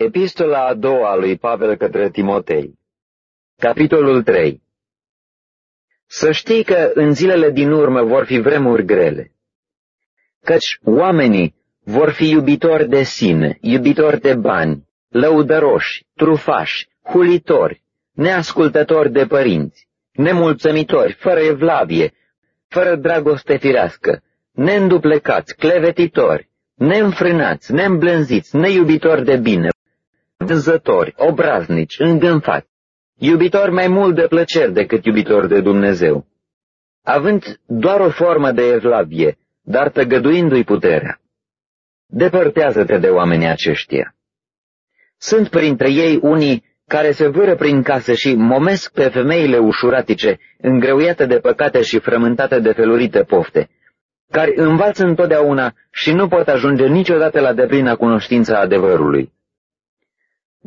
Epistola a doua lui Pavel către Timotei Capitolul 3 Să știi că în zilele din urmă vor fi vremuri grele, căci oamenii vor fi iubitori de sine, iubitori de bani, lăudăroși, trufași, hulitori, neascultători de părinți, nemulțămitori, fără evlavie, fără dragoste firească, neînduplecați, clevetitori, neînfrânați, neîmblânziți, neiubitori de bine, vânzători, obraznici, îngânfați, iubitori mai mult de plăceri decât iubitori de Dumnezeu, având doar o formă de evlavie, dar tăgăduindu-i puterea. Depărtează-te de oamenii aceștia. Sunt printre ei unii care se vâră prin case și momesc pe femeile ușuratice, îngreuiate de păcate și frământate de felurite pofte, care învață întotdeauna și nu pot ajunge niciodată la deplină cunoștința adevărului.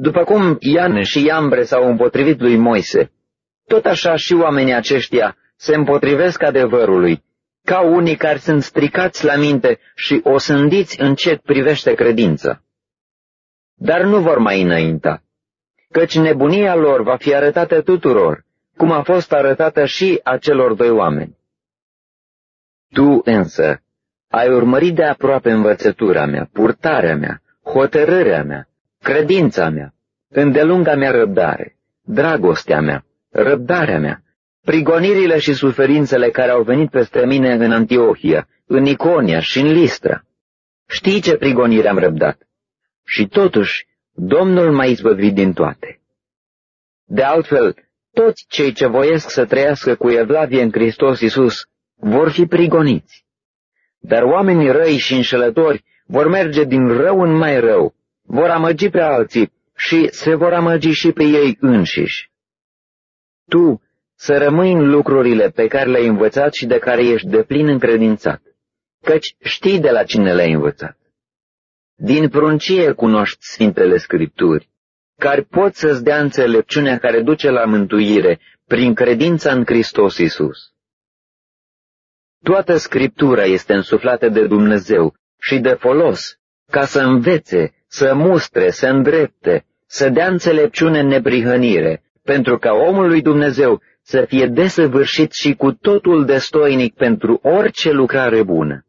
După cum Ian și Iambre s-au împotrivit lui Moise, tot așa și oamenii aceștia se împotrivesc adevărului, ca unii care sunt stricați la minte și osândiți în ce privește credință. Dar nu vor mai înainta, căci nebunia lor va fi arătată tuturor, cum a fost arătată și acelor doi oameni. Tu însă ai urmărit de aproape învățătura mea, purtarea mea, hotărârea mea, credința mea, îndelunga mea răbdare, dragostea mea, răbdarea mea, prigonirile și suferințele care au venit peste mine în Antiohia, în Iconia și în Listra. Știi ce prigonire am răbdat? Și totuși, Domnul m-a izbăvit din toate. De altfel, toți cei ce voiesc să trăiască cu evlavie în Hristos Iisus vor fi prigoniți. Dar oamenii răi și înșelători vor merge din rău în mai rău, vor amăgi pe alții și se vor amăgi și pe ei înșiși. Tu să rămâi în lucrurile pe care le-ai învățat și de care ești deplin încredințat, căci știi de la cine le-ai învățat. Din pruncie cunoști Sfintele Scripturi, care pot să-ți dea înțelepciunea care duce la mântuire prin credința în Hristos Isus. Toată Scriptura este însuflată de Dumnezeu și de folos, ca să învețe, să mustre, să îndrepte, să dea înțelepciune în neprihănire, pentru ca omul lui Dumnezeu să fie desăvârșit și cu totul destoinic pentru orice lucrare bună.